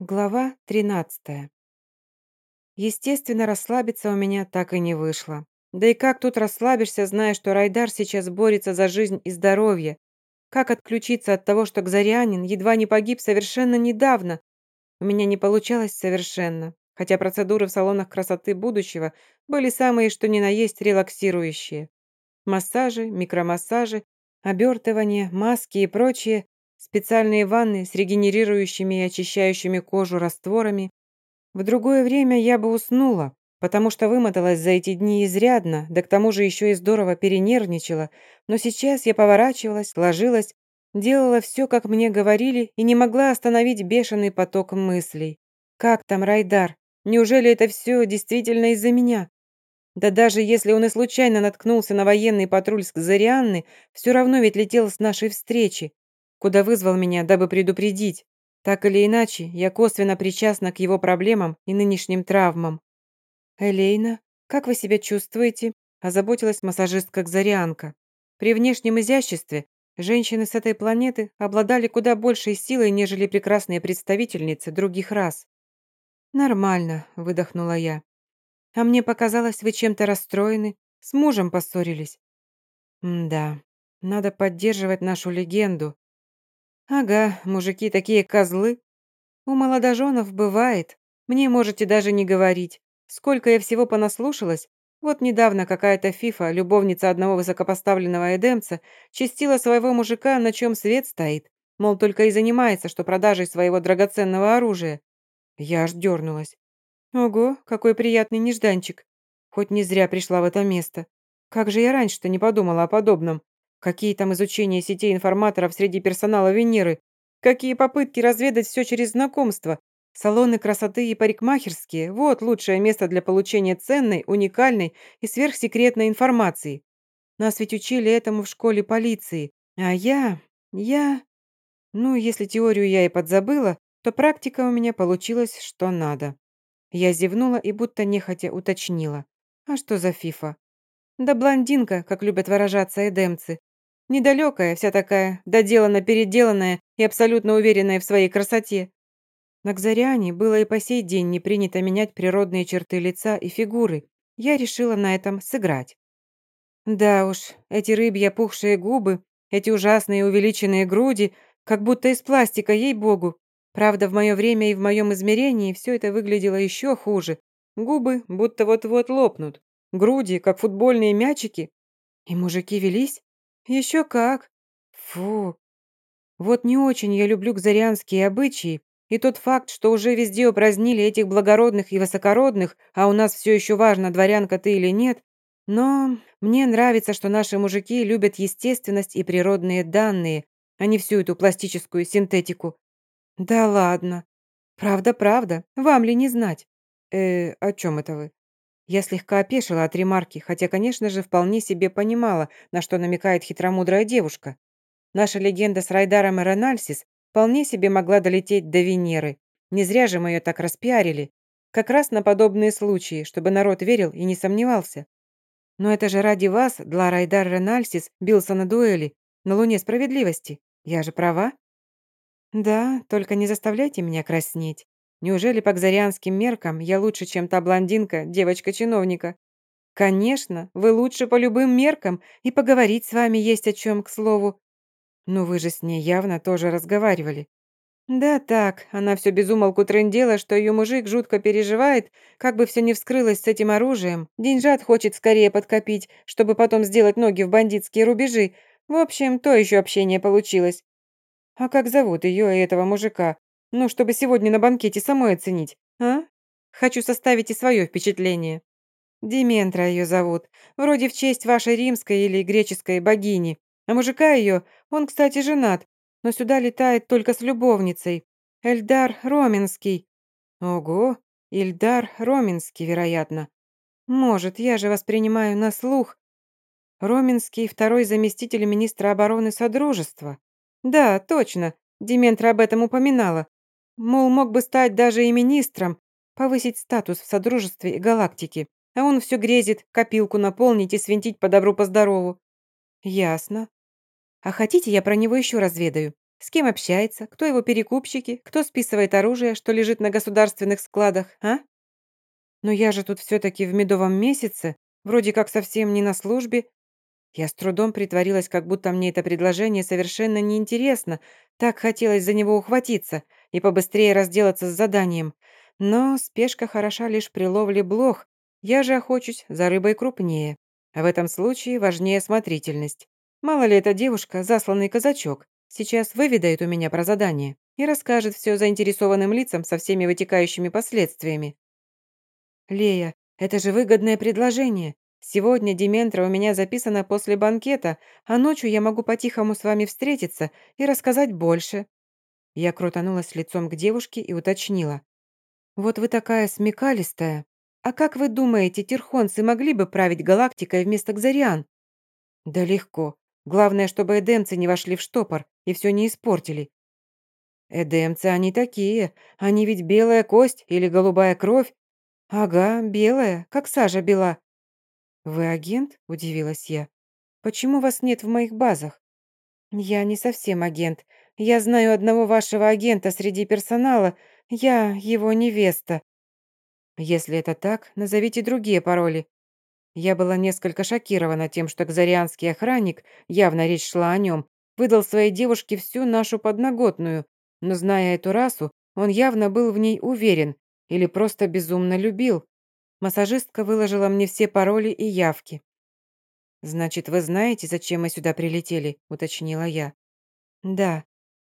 Глава 13. Естественно, расслабиться у меня так и не вышло. Да и как тут расслабишься, зная, что Райдар сейчас борется за жизнь и здоровье? Как отключиться от того, что Кзарианин едва не погиб совершенно недавно? У меня не получалось совершенно, хотя процедуры в салонах красоты будущего были самые что ни на есть релаксирующие. Массажи, микромассажи, обертывание, маски и прочее специальные ванны с регенерирующими и очищающими кожу растворами. В другое время я бы уснула, потому что вымоталась за эти дни изрядно, да к тому же еще и здорово перенервничала, но сейчас я поворачивалась, ложилась, делала все, как мне говорили, и не могла остановить бешеный поток мыслей. Как там Райдар? Неужели это все действительно из-за меня? Да даже если он и случайно наткнулся на военный патруль с Кзарианны, все равно ведь летел с нашей встречи куда вызвал меня, дабы предупредить. Так или иначе, я косвенно причастна к его проблемам и нынешним травмам. «Элейна, как вы себя чувствуете?» озаботилась массажистка Кзарианка. При внешнем изяществе женщины с этой планеты обладали куда большей силой, нежели прекрасные представительницы других рас. «Нормально», — выдохнула я. «А мне показалось, вы чем-то расстроены. С мужем поссорились». «Да, надо поддерживать нашу легенду. «Ага, мужики такие козлы. У молодоженов бывает. Мне можете даже не говорить. Сколько я всего понаслушалась. Вот недавно какая-то фифа, любовница одного высокопоставленного эдемца, чистила своего мужика, на чем свет стоит. Мол, только и занимается, что продажей своего драгоценного оружия. Я аж дернулась. Ого, какой приятный нежданчик. Хоть не зря пришла в это место. Как же я раньше-то не подумала о подобном. Какие там изучения сетей информаторов среди персонала Венеры? Какие попытки разведать все через знакомство? Салоны красоты и парикмахерские – вот лучшее место для получения ценной, уникальной и сверхсекретной информации. Нас ведь учили этому в школе полиции. А я... я... Ну, если теорию я и подзабыла, то практика у меня получилась что надо. Я зевнула и будто нехотя уточнила. А что за фифа? Да блондинка, как любят выражаться эдемцы. Недалекая, вся такая, доделана-переделанная и абсолютно уверенная в своей красоте. На Кзариане было и по сей день не принято менять природные черты лица и фигуры. Я решила на этом сыграть. Да уж, эти рыбья пухшие губы, эти ужасные увеличенные груди, как будто из пластика, ей-богу. Правда, в мое время и в моем измерении все это выглядело еще хуже. Губы будто вот-вот лопнут. Груди, как футбольные мячики. И мужики велись? Еще как. Фу. Вот не очень я люблю кзарианские обычаи, и тот факт, что уже везде упразднили этих благородных и высокородных, а у нас все еще важно, дворянка ты или нет, но мне нравится, что наши мужики любят естественность и природные данные, а не всю эту пластическую синтетику. Да ладно. Правда-правда, вам ли не знать? Э, о чем это вы? Я слегка опешила от ремарки, хотя, конечно же, вполне себе понимала, на что намекает хитромудрая девушка. Наша легенда с Райдаром и Ренальсис вполне себе могла долететь до Венеры. Не зря же мы ее так распиарили. Как раз на подобные случаи, чтобы народ верил и не сомневался. Но это же ради вас для Райдар Ренальсис бился на дуэли, на Луне Справедливости. Я же права? Да, только не заставляйте меня краснеть. Неужели по кзарианским меркам я лучше, чем та блондинка, девочка-чиновника? Конечно, вы лучше по любым меркам, и поговорить с вами есть о чем, к слову. Но вы же с ней явно тоже разговаривали. Да так, она все безумолку трындела, что ее мужик жутко переживает, как бы все не вскрылось с этим оружием. Деньжат хочет скорее подкопить, чтобы потом сделать ноги в бандитские рубежи. В общем, то еще общение получилось. А как зовут ее и этого мужика? Ну, чтобы сегодня на банкете самой оценить, а? Хочу составить и свое впечатление. Дементра ее зовут. Вроде в честь вашей римской или греческой богини. А мужика ее, он, кстати, женат, но сюда летает только с любовницей. Эльдар Роминский. Ого, Эльдар Роминский, вероятно. Может, я же воспринимаю на слух. Роминский – второй заместитель министра обороны Содружества. Да, точно, Дементра об этом упоминала. Мол, мог бы стать даже и министром, повысить статус в Содружестве и галактике, а он все грезит, копилку наполнить и свинтить по добру, по здорову. Ясно. А хотите, я про него еще разведаю? С кем общается? Кто его перекупщики? Кто списывает оружие, что лежит на государственных складах, а? Но я же тут все-таки в медовом месяце, вроде как совсем не на службе. Я с трудом притворилась, как будто мне это предложение совершенно неинтересно. Так хотелось за него ухватиться и побыстрее разделаться с заданием. Но спешка хороша лишь при ловле блох. Я же охочусь за рыбой крупнее. А в этом случае важнее осмотрительность. Мало ли эта девушка, засланный казачок, Сейчас выведает у меня про задание и расскажет все заинтересованным лицам со всеми вытекающими последствиями. Лея, это же выгодное предложение. Сегодня Дементра у меня записана после банкета, а ночью я могу по-тихому с вами встретиться и рассказать больше. Я крутанулась лицом к девушке и уточнила. «Вот вы такая смекалистая. А как вы думаете, терхонцы могли бы править галактикой вместо Кзариан?» «Да легко. Главное, чтобы эдемцы не вошли в штопор и все не испортили. Эдемцы они такие. Они ведь белая кость или голубая кровь. Ага, белая, как сажа бела. Вы агент? Удивилась я. Почему вас нет в моих базах? Я не совсем агент. Я знаю одного вашего агента среди персонала. Я его невеста. Если это так, назовите другие пароли. Я была несколько шокирована тем, что кзарианский охранник, явно речь шла о нем, выдал своей девушке всю нашу подноготную, но, зная эту расу, он явно был в ней уверен или просто безумно любил. Массажистка выложила мне все пароли и явки. «Значит, вы знаете, зачем мы сюда прилетели?» – уточнила я. «Да.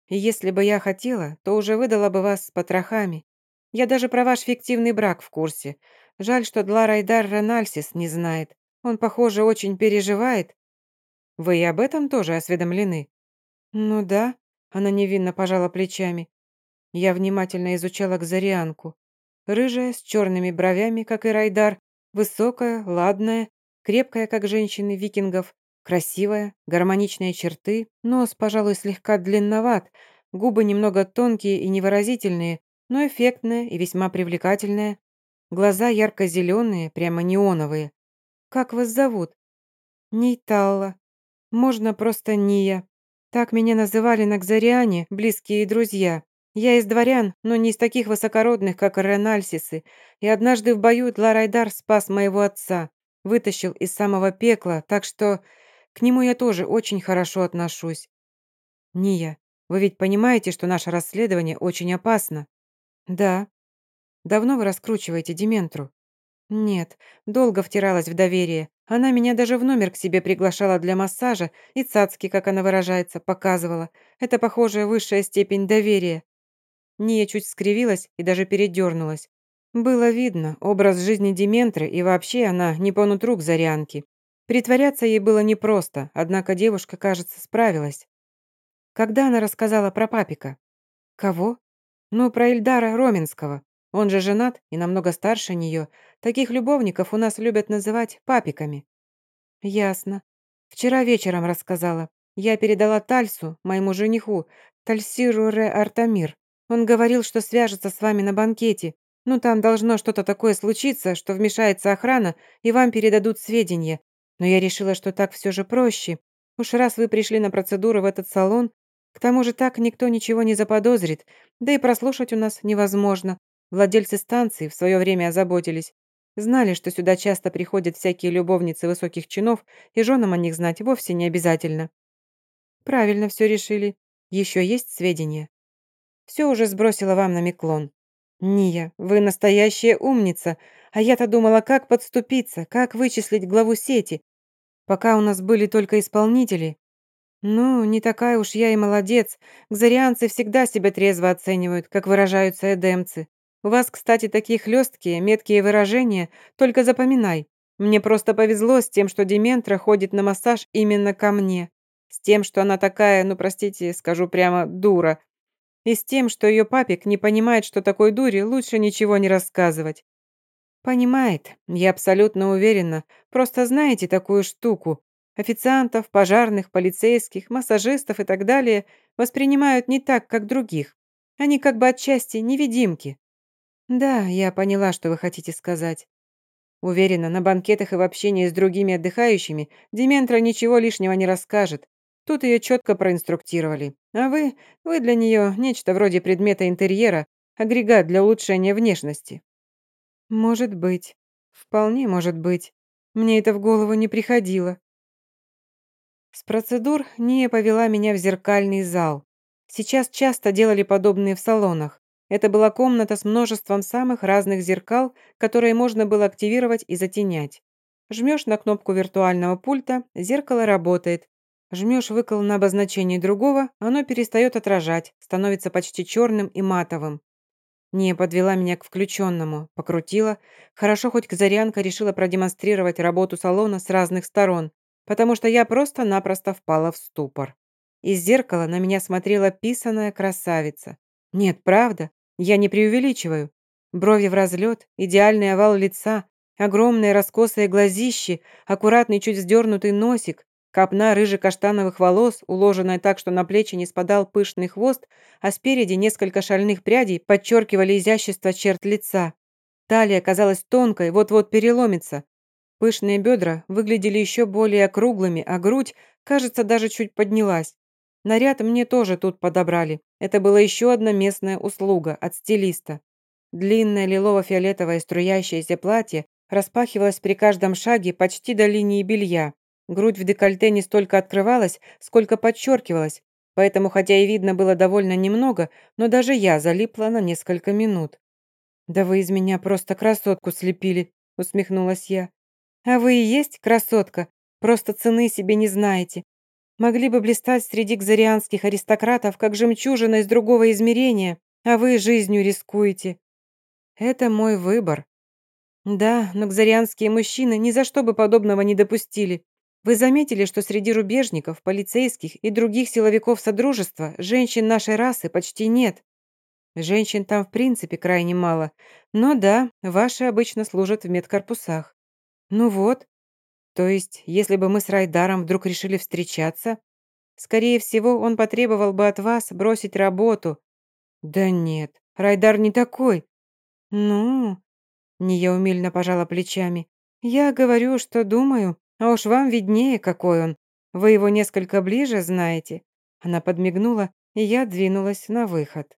Если бы я хотела, то уже выдала бы вас с потрохами. Я даже про ваш фиктивный брак в курсе. Жаль, что Дларайдар Ренальсис не знает. Он, похоже, очень переживает. Вы и об этом тоже осведомлены? Ну да, она невинно пожала плечами. Я внимательно изучала Кзарианку. Рыжая, с черными бровями, как и Райдар, высокая, ладная, крепкая, как женщины викингов, красивая, гармоничные черты, нос, пожалуй, слегка длинноват, губы немного тонкие и невыразительные, но эффектная и весьма привлекательная. Глаза ярко-зеленые, прямо неоновые. «Как вас зовут?» «Нейталла. Можно просто Ния. Так меня называли на Кзариане, близкие друзья. Я из дворян, но не из таких высокородных, как Ренальсисы, и однажды в бою Дларайдар спас моего отца, вытащил из самого пекла, так что к нему я тоже очень хорошо отношусь. Ния, вы ведь понимаете, что наше расследование очень опасно? Да, Давно вы раскручиваете Дементру?» «Нет, долго втиралась в доверие. Она меня даже в номер к себе приглашала для массажа и цацки, как она выражается, показывала. Это, похоже, высшая степень доверия». Ния чуть скривилась и даже передернулась. Было видно, образ жизни Дементры и вообще она не по нутру к Зарянке. Притворяться ей было непросто, однако девушка, кажется, справилась. Когда она рассказала про папика? Кого? Ну, про Ильдара Роменского. Он же женат и намного старше нее. Таких любовников у нас любят называть папиками». «Ясно. Вчера вечером рассказала. Я передала Тальсу, моему жениху, Тальсиру Ре Артамир. Он говорил, что свяжется с вами на банкете. Ну, там должно что-то такое случиться, что вмешается охрана, и вам передадут сведения. Но я решила, что так все же проще. Уж раз вы пришли на процедуру в этот салон, к тому же так никто ничего не заподозрит, да и прослушать у нас невозможно. Владельцы станции в свое время озаботились. Знали, что сюда часто приходят всякие любовницы высоких чинов, и женам о них знать вовсе не обязательно. Правильно все решили. Еще есть сведения. Все уже сбросила вам на Миклон. Ния, вы настоящая умница. А я-то думала, как подступиться, как вычислить главу сети. Пока у нас были только исполнители. Ну, не такая уж я и молодец. Кзарианцы всегда себя трезво оценивают, как выражаются эдемцы. У вас, кстати, такие хлесткие, меткие выражения, только запоминай. Мне просто повезло с тем, что Дементра ходит на массаж именно ко мне. С тем, что она такая, ну, простите, скажу прямо, дура. И с тем, что ее папик не понимает, что такой дуре лучше ничего не рассказывать. Понимает, я абсолютно уверена. Просто знаете такую штуку. Официантов, пожарных, полицейских, массажистов и так далее воспринимают не так, как других. Они как бы отчасти невидимки. «Да, я поняла, что вы хотите сказать. Уверена, на банкетах и в общении с другими отдыхающими Дементра ничего лишнего не расскажет. Тут ее четко проинструктировали. А вы, вы для нее нечто вроде предмета интерьера, агрегат для улучшения внешности». «Может быть. Вполне может быть. Мне это в голову не приходило». С процедур Ния повела меня в зеркальный зал. Сейчас часто делали подобные в салонах. Это была комната с множеством самых разных зеркал, которые можно было активировать и затенять. Жмешь на кнопку виртуального пульта, зеркало работает. Жмешь выкол на обозначение другого, оно перестает отражать, становится почти черным и матовым. Не подвела меня к включенному, покрутила. Хорошо, хоть Казарянка решила продемонстрировать работу салона с разных сторон потому что я просто-напросто впала в ступор. Из зеркала на меня смотрела писаная красавица. Нет, правда, я не преувеличиваю. Брови в разлет, идеальный овал лица, огромные раскосые глазищи, аккуратный чуть вздернутый носик, копна рыже-каштановых волос, уложенная так, что на плечи не спадал пышный хвост, а спереди несколько шальных прядей подчеркивали изящество черт лица. Талия казалась тонкой, вот-вот переломится, Пышные бедра выглядели еще более округлыми, а грудь, кажется, даже чуть поднялась. Наряд мне тоже тут подобрали. Это была еще одна местная услуга от стилиста. Длинное лилово-фиолетовое струящееся платье распахивалось при каждом шаге почти до линии белья. Грудь в декольте не столько открывалась, сколько подчеркивалась, поэтому, хотя и видно было довольно немного, но даже я залипла на несколько минут. «Да вы из меня просто красотку слепили», — усмехнулась я. А вы и есть красотка, просто цены себе не знаете. Могли бы блистать среди кзарианских аристократов, как жемчужина из другого измерения, а вы жизнью рискуете. Это мой выбор. Да, но кзарианские мужчины ни за что бы подобного не допустили. Вы заметили, что среди рубежников, полицейских и других силовиков Содружества женщин нашей расы почти нет? Женщин там в принципе крайне мало. Но да, ваши обычно служат в медкорпусах. «Ну вот. То есть, если бы мы с Райдаром вдруг решили встречаться, скорее всего, он потребовал бы от вас бросить работу». «Да нет, Райдар не такой». «Ну...» Ния умильно пожала плечами. «Я говорю, что думаю, а уж вам виднее, какой он. Вы его несколько ближе знаете». Она подмигнула, и я двинулась на выход.